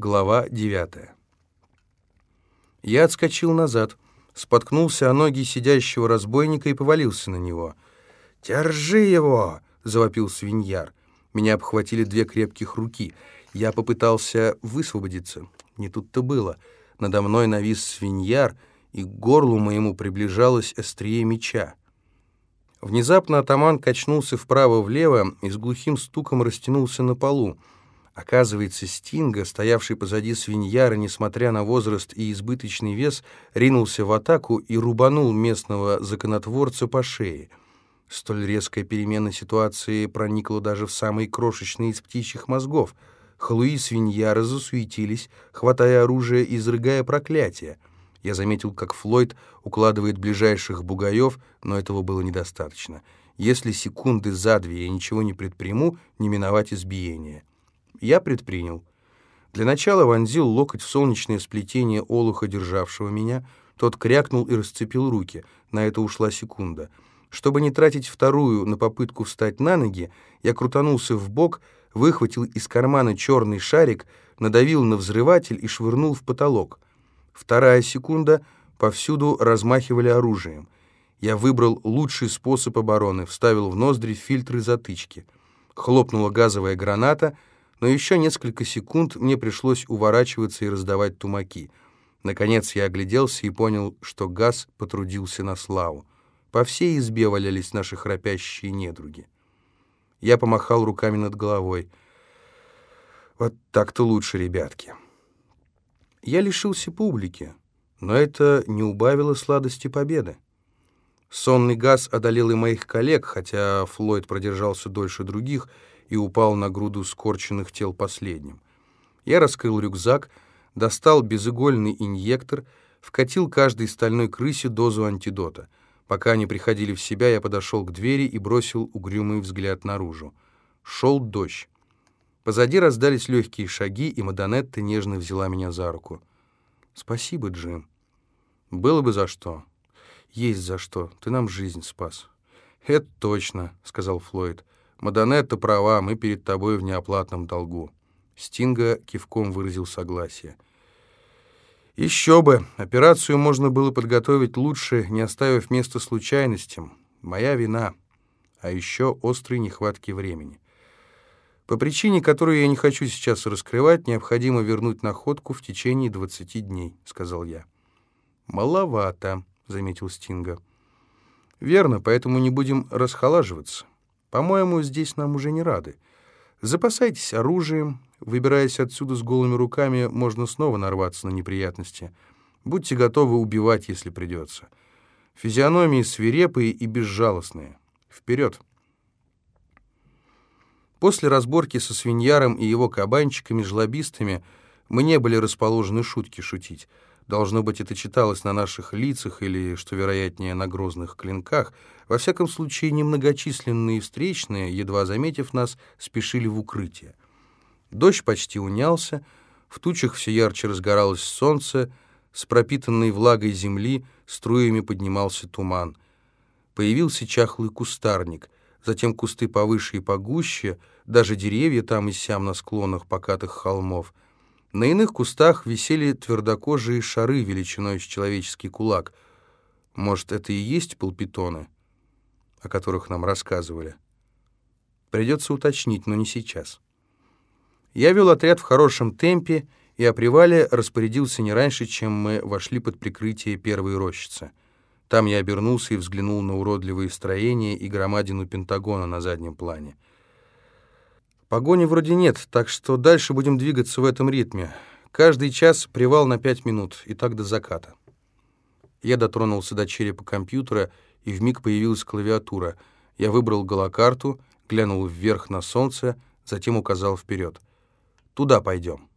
Глава 9. Я отскочил назад, споткнулся о ноги сидящего разбойника и повалился на него. «Держи его!» — завопил свиньяр. Меня обхватили две крепких руки. Я попытался высвободиться. Не тут-то было. Надо мной навис свиньяр, и к горлу моему приближалось острие меча. Внезапно атаман качнулся вправо-влево и с глухим стуком растянулся на полу. Оказывается, Стинга, стоявший позади свиньяра, несмотря на возраст и избыточный вес, ринулся в атаку и рубанул местного законотворца по шее. Столь резкая перемена ситуации проникла даже в самые крошечные из птичьих мозгов. Халуи свиньяра засуетились, хватая оружие и изрыгая проклятия. Я заметил, как Флойд укладывает ближайших бугаев, но этого было недостаточно. Если секунды за две я ничего не предприму, не миновать избиения. Я предпринял. Для начала вонзил локоть в солнечное сплетение олуха, державшего меня. Тот крякнул и расцепил руки. На это ушла секунда. Чтобы не тратить вторую на попытку встать на ноги, я крутанулся в бок, выхватил из кармана черный шарик, надавил на взрыватель и швырнул в потолок. Вторая секунда — повсюду размахивали оружием. Я выбрал лучший способ обороны, вставил в ноздри фильтры затычки. Хлопнула газовая граната — но еще несколько секунд мне пришлось уворачиваться и раздавать тумаки. Наконец я огляделся и понял, что газ потрудился на славу. По всей избе валялись наши храпящие недруги. Я помахал руками над головой. Вот так-то лучше, ребятки. Я лишился публики, но это не убавило сладости победы. Сонный газ одолел и моих коллег, хотя Флойд продержался дольше других — и упал на груду скорченных тел последним. Я раскрыл рюкзак, достал безыгольный инъектор, вкатил каждой стальной крысе дозу антидота. Пока они приходили в себя, я подошел к двери и бросил угрюмый взгляд наружу. Шел дождь. Позади раздались легкие шаги, и Мадонетта нежно взяла меня за руку. «Спасибо, Джим». «Было бы за что». «Есть за что. Ты нам жизнь спас». «Это точно», — сказал Флойд. Мадонетта права, мы перед тобой в неоплатном долгу». Стинга кивком выразил согласие. «Еще бы! Операцию можно было подготовить лучше, не оставив места случайностям. Моя вина. А еще острой нехватки времени. По причине, которую я не хочу сейчас раскрывать, необходимо вернуть находку в течение 20 дней», — сказал я. «Маловато», — заметил Стинга. «Верно, поэтому не будем расхолаживаться». По-моему, здесь нам уже не рады. Запасайтесь оружием. Выбираясь отсюда с голыми руками, можно снова нарваться на неприятности. Будьте готовы убивать, если придется. Физиономии свирепые и безжалостные. Вперед! После разборки со свиньяром и его кабанчиками-жлобистами мы не были расположены шутки шутить. Должно быть, это читалось на наших лицах или, что вероятнее, на грозных клинках. Во всяком случае, немногочисленные встречные, едва заметив нас, спешили в укрытие. Дождь почти унялся, в тучах все ярче разгоралось солнце, с пропитанной влагой земли струями поднимался туман. Появился чахлый кустарник, затем кусты повыше и погуще, даже деревья там и сям на склонах покатых холмов — на иных кустах висели твердокожие шары величиной с человеческий кулак. Может, это и есть пулпитоны, о которых нам рассказывали? Придется уточнить, но не сейчас. Я вел отряд в хорошем темпе и о привале распорядился не раньше, чем мы вошли под прикрытие первой рощицы. Там я обернулся и взглянул на уродливые строения и громадину Пентагона на заднем плане. Погони вроде нет, так что дальше будем двигаться в этом ритме. Каждый час привал на пять минут, и так до заката. Я дотронулся до черепа компьютера, и вмиг появилась клавиатура. Я выбрал голокарту, глянул вверх на солнце, затем указал вперед. «Туда пойдем».